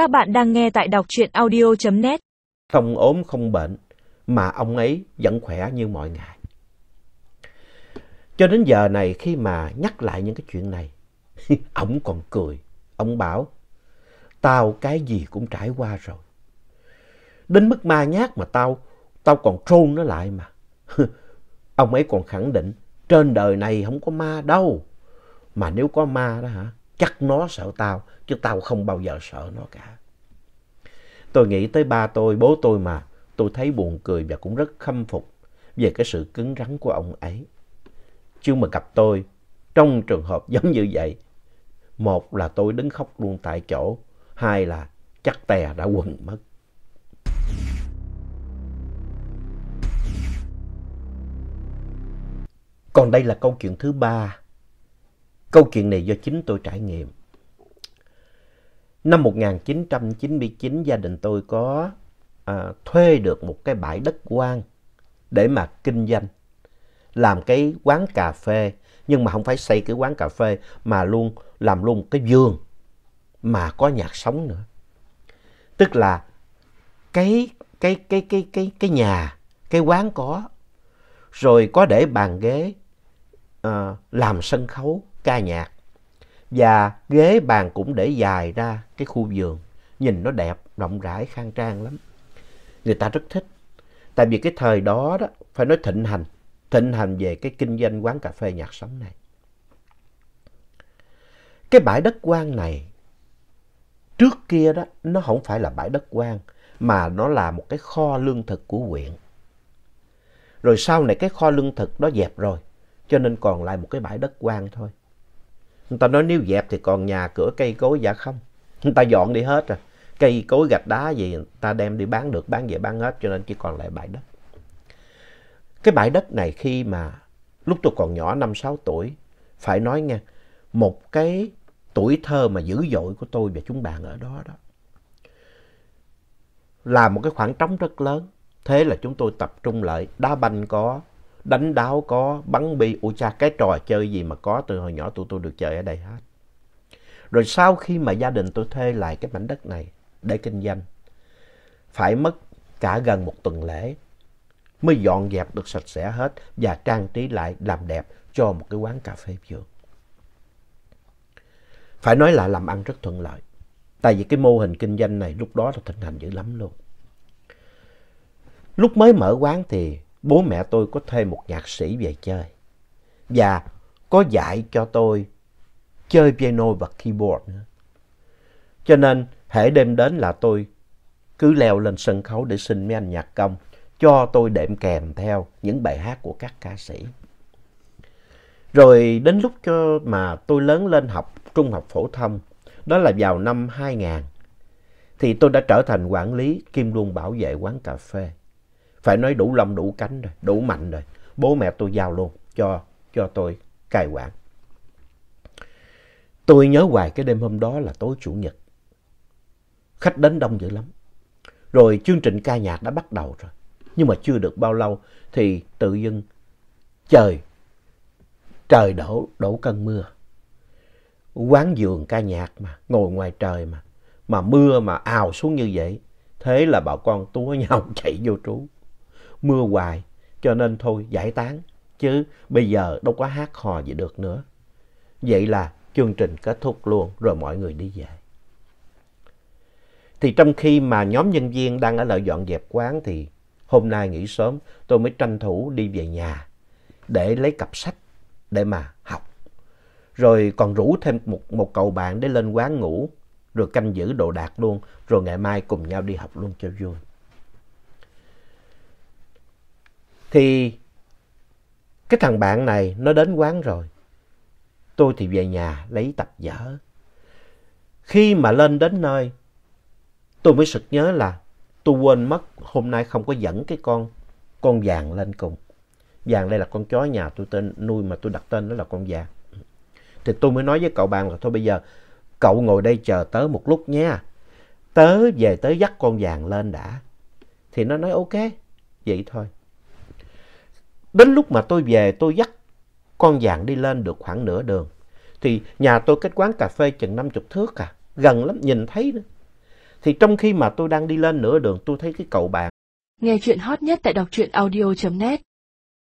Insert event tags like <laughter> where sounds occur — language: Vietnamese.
Các bạn đang nghe tại đọc truyện audio.net. Không ốm không bệnh mà ông ấy vẫn khỏe như mọi ngày. Cho đến giờ này khi mà nhắc lại những cái chuyện này, <laughs> ông còn cười. Ông bảo, tao cái gì cũng trải qua rồi. Đến mức ma nhát mà tao, tao còn trôn nó lại mà. <laughs> ông ấy còn khẳng định, trên đời này không có ma đâu. Mà nếu có ma đó hả, chắc nó sợ tao, chứ tao không bao giờ sợ nó cả. Tôi nghĩ tới ba tôi, bố tôi mà, tôi thấy buồn cười và cũng rất khâm phục về cái sự cứng rắn của ông ấy. Chứ mà gặp tôi, trong trường hợp giống như vậy, một là tôi đứng khóc luôn tại chỗ, hai là chắc tè đã quần mất. Còn đây là câu chuyện thứ ba. Câu chuyện này do chính tôi trải nghiệm. Năm 1999 gia đình tôi có à, thuê được một cái bãi đất quang để mà kinh doanh. Làm cái quán cà phê nhưng mà không phải xây cái quán cà phê mà luôn làm luôn cái vườn mà có nhạc sống nữa. Tức là cái cái cái cái cái cái nhà, cái quán có rồi có để bàn ghế à, làm sân khấu ca nhạc và ghế bàn cũng để dài ra cái khu vườn. Nhìn nó đẹp, rộng rãi, khang trang lắm. Người ta rất thích. Tại vì cái thời đó đó, phải nói thịnh hành. Thịnh hành về cái kinh doanh quán cà phê nhạc sống này. Cái bãi đất quan này, trước kia đó, nó không phải là bãi đất quan mà nó là một cái kho lương thực của huyện. Rồi sau này cái kho lương thực đó dẹp rồi, cho nên còn lại một cái bãi đất quan thôi. Người ta nói nếu dẹp thì còn nhà cửa cây cối dạ không. Người ta dọn đi hết rồi. Cây cối gạch đá gì người ta đem đi bán được, bán về bán hết cho nên chỉ còn lại bãi đất. Cái bãi đất này khi mà lúc tôi còn nhỏ 5-6 tuổi, phải nói nha, một cái tuổi thơ mà dữ dội của tôi và chúng bạn ở đó đó. Là một cái khoảng trống rất lớn. Thế là chúng tôi tập trung lại, đá banh có, đánh đáo có, bắn bi, ủa cha cái trò chơi gì mà có từ hồi nhỏ tụi tôi được chơi ở đây hết. Rồi sau khi mà gia đình tôi thuê lại cái mảnh đất này để kinh doanh, phải mất cả gần một tuần lễ mới dọn dẹp được sạch sẽ hết và trang trí lại làm đẹp cho một cái quán cà phê vừa. Phải nói là làm ăn rất thuận lợi. Tại vì cái mô hình kinh doanh này lúc đó là thịnh hành dữ lắm luôn. Lúc mới mở quán thì bố mẹ tôi có thuê một nhạc sĩ về chơi. Và có dạy cho tôi chơi piano và keyboard nữa. Cho nên hễ đêm đến là tôi cứ leo lên sân khấu để xin mấy anh nhạc công cho tôi đệm kèm theo những bài hát của các ca sĩ. Rồi đến lúc cho mà tôi lớn lên học trung học phổ thông, đó là vào năm 2000, thì tôi đã trở thành quản lý kim luôn bảo vệ quán cà phê. Phải nói đủ lông đủ cánh rồi, đủ mạnh rồi. Bố mẹ tôi giao luôn cho, cho tôi cai quản. Tôi nhớ hoài cái đêm hôm đó là tối chủ nhật. Khách đến đông dữ lắm. Rồi chương trình ca nhạc đã bắt đầu rồi. Nhưng mà chưa được bao lâu thì tự dưng trời, trời đổ, đổ cơn mưa. Quán giường ca nhạc mà, ngồi ngoài trời mà. Mà mưa mà ào xuống như vậy. Thế là bà con túa nhau <laughs> chạy vô trú. Mưa hoài, cho nên thôi giải tán. Chứ bây giờ đâu có hát hò gì được nữa. Vậy là chương trình kết thúc luôn, rồi mọi người đi về. Thì trong khi mà nhóm nhân viên đang ở lại dọn dẹp quán thì hôm nay nghỉ sớm tôi mới tranh thủ đi về nhà để lấy cặp sách để mà học. Rồi còn rủ thêm một, một cậu bạn để lên quán ngủ, rồi canh giữ đồ đạc luôn, rồi ngày mai cùng nhau đi học luôn cho vui. Thì cái thằng bạn này nó đến quán rồi. Tôi thì về nhà lấy tập vở. Khi mà lên đến nơi, tôi mới sực nhớ là tôi quên mất hôm nay không có dẫn cái con con vàng lên cùng. Vàng đây là con chó nhà tôi tên nuôi mà tôi đặt tên đó là con vàng. Thì tôi mới nói với cậu bạn là thôi bây giờ cậu ngồi đây chờ tớ một lúc nha. Tớ về tớ dắt con vàng lên đã. Thì nó nói ok, vậy thôi. Đến lúc mà tôi về tôi dắt con vàng đi lên được khoảng nửa đường. Thì nhà tôi cách quán cà phê chừng 50 thước à, gần lắm, nhìn thấy nữa. Thì trong khi mà tôi đang đi lên nửa đường tôi thấy cái cậu bạn Nghe chuyện hot nhất tại đọc truyện audio.net